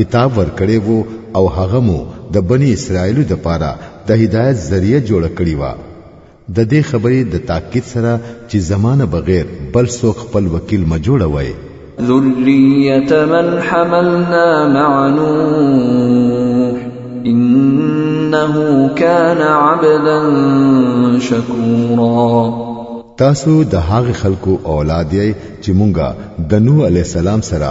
کتاب ورکړی وو او هغه مو د بنی اسرائیلو د پاره د هدایت ذریعہ جوړ کړی و د دې خبرې د تاکید سره چې زمانه بغیر بل څوک خپل وکیل ما جوړ وای ذریه من حملنا مع نوح انه كان عبدا شکورا تاسو د هغه خلکو اولاد یې چې مونږه د نوح علی السلام سره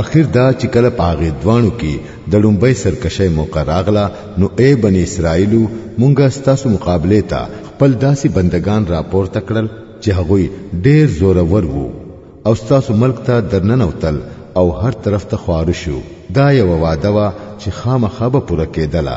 اخر دا چې کله پاغه دوانو کې د لومبۍ سرکشۍ موقع راغله نو اے بنی اسرائیلو مونږه ستاسو مقابله ته خپل داسې بندگان راپور تکړل چې هغوی ډیر زورور وو او ستاسو ملک ته درننوتل او هر طرف ته خوارو شو دا یو وعده وا چې خامخا به پوره کېدله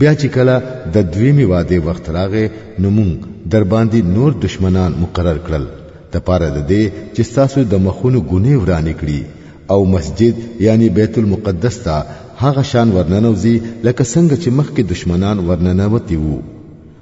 بیا چې کله د دویمې واده وخت راغې نو مونږ در باندې نور دشمنان مقرر کړل د پاره د دې چې تاسو د مخونو ګونې ورانې کړي او مسجد یعنی بیت المقدس ته هغه شان ورننوځي لکه څنګه چې مخکې دشمنان ورننوتی وو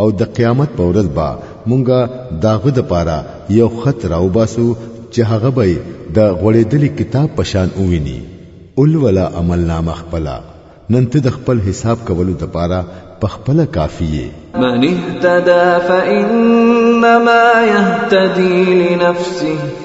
او د قیامت په ورځ به مونږه داغه د پاره یو خط راوباسو چې هغه به د غړېدلې کتاب په شان وویني اول ولا عمل نامه خپل نن ته د خپل حساب کولو د پاره په خپل کافیه من اهتدى فإنما يهتدي لنفسه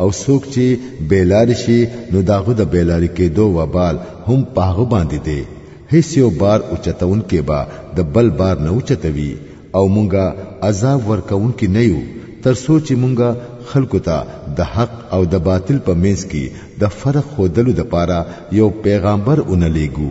او څوک چې بیلاری شي نو داغه د بیلاری کېدو وبال هم پاغه باندې دی هیڅ یو بار اوچتون کې با د بل بار نه اوچتوي او مونږه عذاب ورکون کې نه یو تر سوچ مونږه خلکو ته د حق او د باطل په منځ کې د فرق خودلو د پاره یو پیغمبر اونلیګو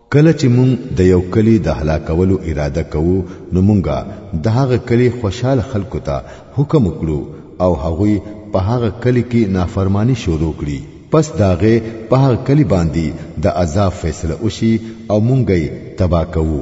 کله چې مونږ د یو کلی د هلاکولو اراده کوو نو مونږ د هغه کلی خوشحال خلکو ته حکم وکړو او هغوی په هغه کلی کې نافرمانی شروع کړي پس داغه په هغه کلی باندې د عذاب فیصله وشي او مونږ یې تبا کوو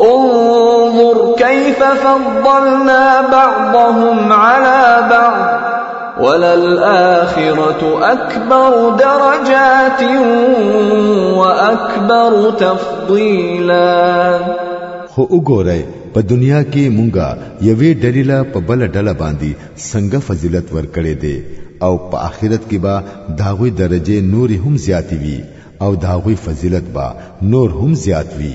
انظر كيف فضلنا بعضهم على بعض وللآخرة أكبر درجات وأكبر تفضيلا خو وګورئ په دنیا کې مونږه یوې ډلې له په بل ډله باندې څنګه فضیلت ورکړې دي او په آخرت کې به داغوی درجه نور هم زیاتې وي او داغوی فضیلت به نور هم زیات وي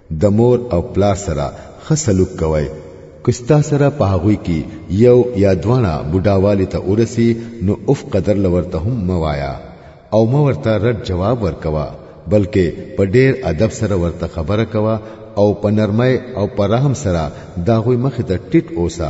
د مور او پلار سره ښه سلوک کوئ که ستا سره په هغوی کې یو یا دواړه بوډاوالي ته ورسي نو اف قدر لورته هم مه وایه او مه ورته رد جواب ورکوه بلکې په ډېر ادب سره ورته خبره کوه او په نرمۍ او په رحم سره د هغوی مخې ته ټیټ اوسه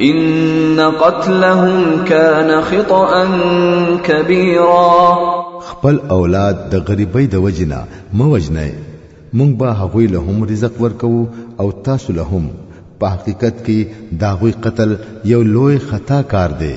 ان قتلهم كان خطا كبيرا خپل اولاد د غریبۍ د وجنا موجنه مونږ به هغه له هم رزق ورکو او تاسو له هم په حقیقت کې دا غوي قتل یو لوی خطا کار دی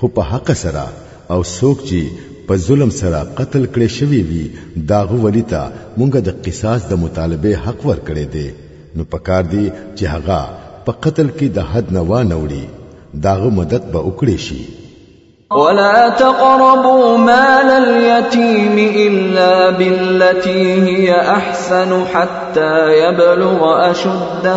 خو په حق سره او څوک چې په ظلم سره قتل کړی شوی وي داغه ولی ته مونږ د قصاص د مطالبه حق ورکړی دی نو پکار دی چې هغه په قتل کې د حد نه وا نه وړي داغه مدد به وکړي شي ولا تقربوا مال اليتيم الا بالتي هي احسن حتى يبلغ اشده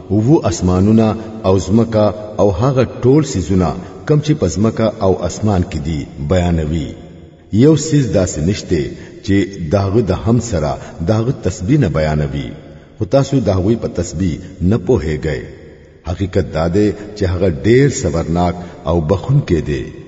وو اسمانونه او زمکا او هغه ټول سيزونه کم چې په زمکا او اسمان کې دي بیانوي یو سیز داسې نشته چې داغه د هم سره داغه تسبیح نه بیانوي خو تاسو داغوی په تسبیح نه پوهیږئ حقیقت دا دی چې هغه ډیر صبرناک او بخون کې دی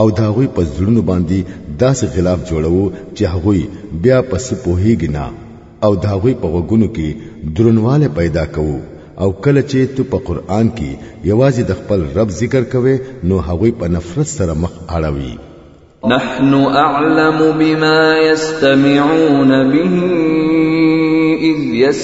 او دا غوی په زړونو باندې داسې غلاف جوړو چې هغوی بیا پس پوهیږي نه او دا غوی په غوګونو کې درنواله پیدا کوو او کله چې ته په قران کې یوازې د خپل رب ذکر کوې نو هغوی په نفرت سره مخ اړوي نحن اعلم بما يستمعون به اذ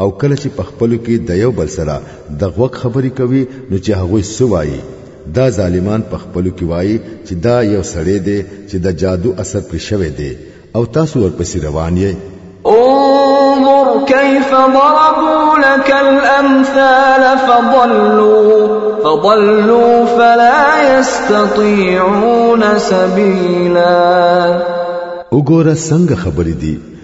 او کله چې په خپلو کې د یو بل سره د غوږ خبرې کوي نو چې هغوی څه وایي دا ظالمان په خپلو کې وایي چې دا یو سړی دی چې د جادو اثر پرې شوی دی او تاسو ورپسې روان یئ انظر كيف ضربوا لك الأمثال فضلوا فضلوا فلا يستطيعون سبيلا وګوره څنګه خبرې دي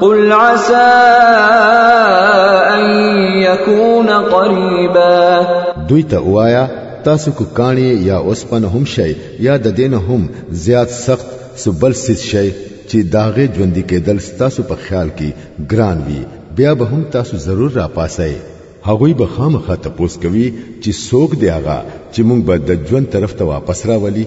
قل عسى ان يكون قريبا دوی ته وایا تاسو کو کانی یا اوسپن هم شي یا د دین هم زیات سخت سبل سیس شي چې داغه ژوند کېدل تاسو په خیال کې ګران وي بیا به هم تاسو ضرور را پاسئ هغوی به خامخا تپوس کوي چې څوک دی هغه چې موږ به د ژوند طرف ته واپس راولي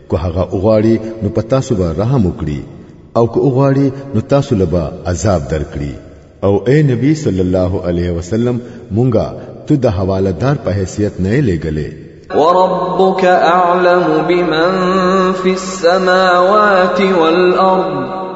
کو هغه اوغاړي نو په تاسو به رحم وکړي او کو اوغاړي نو تاسو لبا عذاب درکړي او اے نبی صلی الله علیه وسلم مونږه ته د حواله دار په حیثیت نه لګلې وربك اعلم بمن في السماوات والارض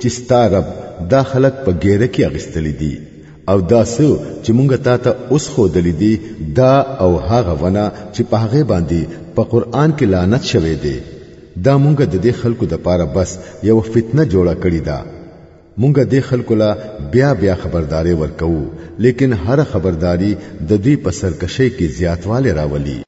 چې ستا رب دا خلک په ګیره کې اغستلی دي او دا سو چې مونږ تا ته اوس خو دلی دي دا او هغه ونه چې په هغه باندې په قران کې لعنت شوه دی دا مونږ د دې خلکو د پاره بس یو فتنه جوړه کړی دا مونږ د خلکو لا بیا بیا خبرداري ورکو لیکن هر خبرداري د دوی په سرکشي کې زیاتواله راولي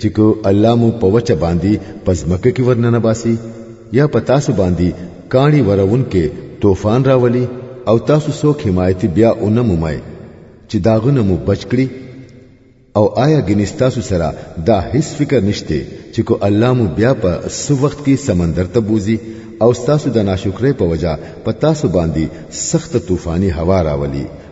چې کو الله مو په وچه باندې پزمکه کې ورننه باسي یا په تاسو باندې کاڼي ورون کې طوفان راولي او تاسو څوک حمایت بیا اونم ممای چې داغونه مو بچکړي او آیا ګنستاسو سره دا هیڅ فکر نشته چې کو الله مو بیا په سو وخت کې سمندر ته بوزي او تاسو د ناشکرۍ په وجا په تاسو باندې سخت طوفاني هوا راولي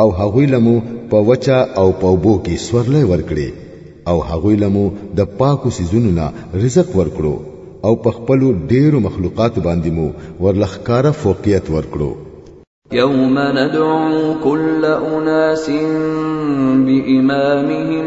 او هغوی لمو په وچا او په بو کې سورلې ورکړي او هغوی لمو د پاکو سيزونو نه رزق ورکړو او په خپل ډېرو مخلوقات باندې مو ورلخکاره فوقیت ورکړو يوم ندعو كل أناس بإمامهم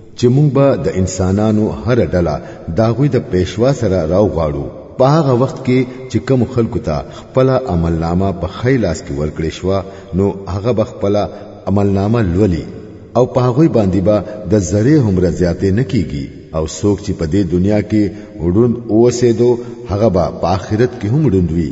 چې موږ به د انسانانو هر ډله داغوی د پېشوا سره راو غواړو په هغه وخت کې چې کوم خلکو ته خپل عملنامه په خی لاس کې ورکړې شو نو هغه به خپل عملنامه لولي او په هغه باندې به د زره هم رضیاتې نکېږي او څوک چې په دې دنیا کې وډوند اوسېدو هغه به په آخرت کې هم وډوند وي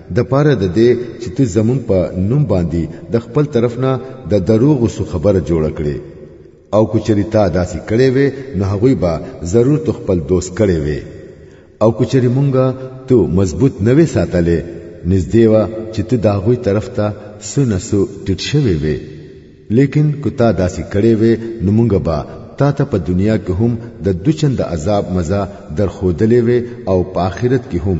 د پاره د دې چې ته زمون په نوم باندې د خپل طرف نه د دروغ سو خبره جوړ کړي او کچری تا داسې کړي وي نو هغه به ضرور تو خپل دوست کړي وي او کچری مونږه تو مضبوط نه وي ساتلې نږدې وا چې ته دا غوي طرف ته سونه سو ټټ شوي وي لیکن کتا داسې کړي وي نو مونږه با تا ته په دنیا کې هم د دوچند عذاب مزه درخودلې وي او په آخرت کې هم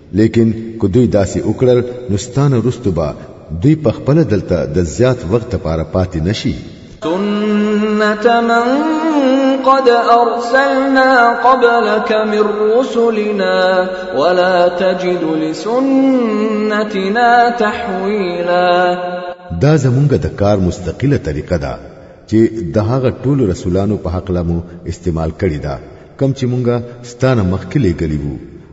لیکن کو دوی داسې وکړل نو ستانه رستو به دوی په خپل دلته د زیات وخت لپاره پاتې نشي سنت من قد ارسلنا قبلك من رسلنا ولا تجد لسنتنا تحويلا دا زمونږ د کار مستقله طریقه ده چې د هغه ټول رسولانو په حق لمو استعمال کړی دا کم چې مونږه ستانه مخکې لګلی وو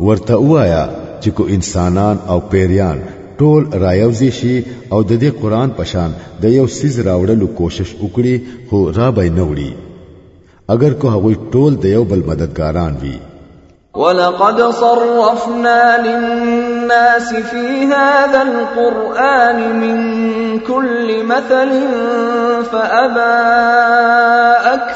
ورته وایا چې کو انسانان او پیریان ټول رایوځي شي او د دې قران پشان د یو سیز راوړلو کوشش وکړي خو را به نه وړي اگر کو هغوی ټول د یو بل مددګاران وي ولقد صرفنا للناس في هذا القرآن من كل مثل فأبى أكثر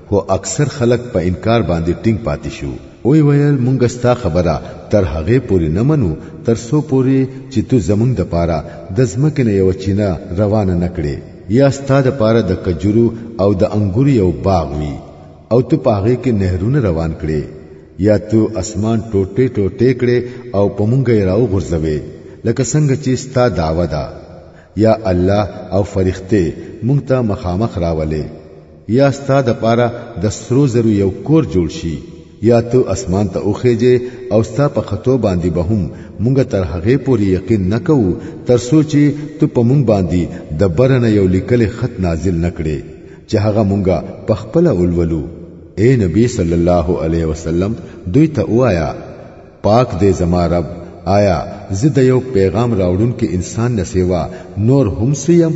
خو اکثر خلک په انکار باندې ټینګ پاتې شو او ویل مونږ ستا خبره تر هغه پورې نه منو تر سو پورې چې تو زمونږ د پاره د ځمکې نه یو چینه روانه نکړې یا ستا د پاره د کجورو او د انګور یو باغ وي او تو پاغه کې نهرونه روان کړې یا تو اسمان ټوټه ټوټه کړې او په مونږ یې راو غرزوي لکه څنګه چې ستا داوا ده یا الله او فرښتې مونږ ته مخامخ راولې یا ستا د پاره د سرو زرو یو کور جوړ شي یا ته اسمان ته اوخېږې او ستا په خطو باندې به هم مونږ تر هغې پورې یقین نه کوو تر څو چې ته په مونږ باندې د برنه یو لیکلی خط نازل نه کړې چې هغه مونږ په خپل اولولو اے نبی صلی الله علیه وسلم دوی ته وایا پاک دې زما رب آیا زه د یو پیغام راوړونکي انسان نه سیوا نور هم سیم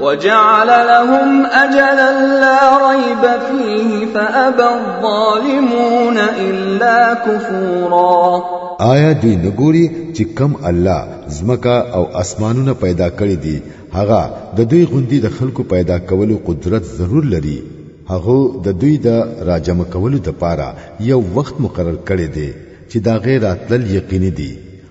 وجعل لهم اجلا لا ريب فيه فابى الظالمون الا كفورا آیا دوی نګوري چې کم الله زمکا او اسمانونه پیدا کړی دي هغه د دوی غوندي د خلکو پیدا کولو قدرت ضرور لري هغه د دوی د راجم کولو د پاره یو وخت مقرر کړی دی چې دا غیر اتل یقیني دي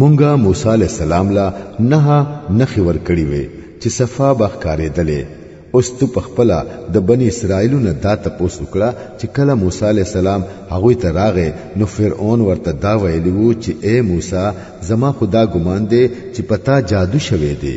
مونږه موسی علی السلام لا نه نخي ور کړی وي چې صفا بخ کارې دلې اوس تو پخپلا د بنی اسرائیلو نه دا تپوس وکړه چې کله موسی علی السلام هغه ته راغې نو فرعون ورته دا ویلی وو چې اے موسی زما خدا ګمان دی چې پتا جادو شوه دی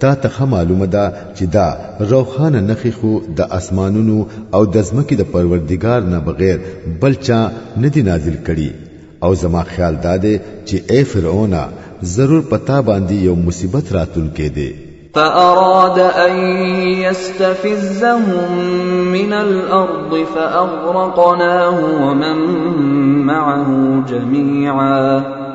تا ته ښه معلومه ده چې دا روښانه نخې خو د اسمانونو او د ځمکې د پروردګار نه بغیر بل چا نه دی نازل کړي او زما خیال دا دی چې اے فرعونه ضرور پتا باندې یو مصیبت راتون کې دی فأراد أن يستفزهم من الأرض فأغرقناه ومن معه جميعا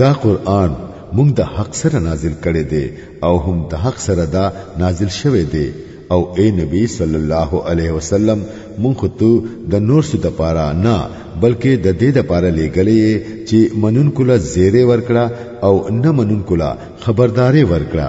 دا قران مونږ د حق سره نازل کړي دي او هم د حق سره دا نازل شوه دي او اے نبی صلی الله علیه وسلم مونږ ته د نور څه د پاره نه بلکې د دې د پاره لېګلې چې منون کله زیره ورکړه او نه منون کله خبردارې ورکړه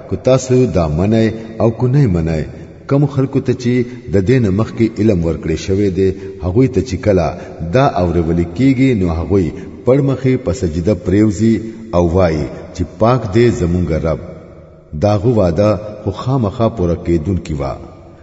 کو تاسو دا منئ او کو نه منئ کوم خلکو ته چې د دین مخ کې علم ورکړې شوی دی هغوی ته چې کلا دا اورول کیږي نو هغوی پړمخې په سجده پریوزي او وایي چې پاک دی زمونږ رب داغه وعده خو خامخا پوره کېدونکي وه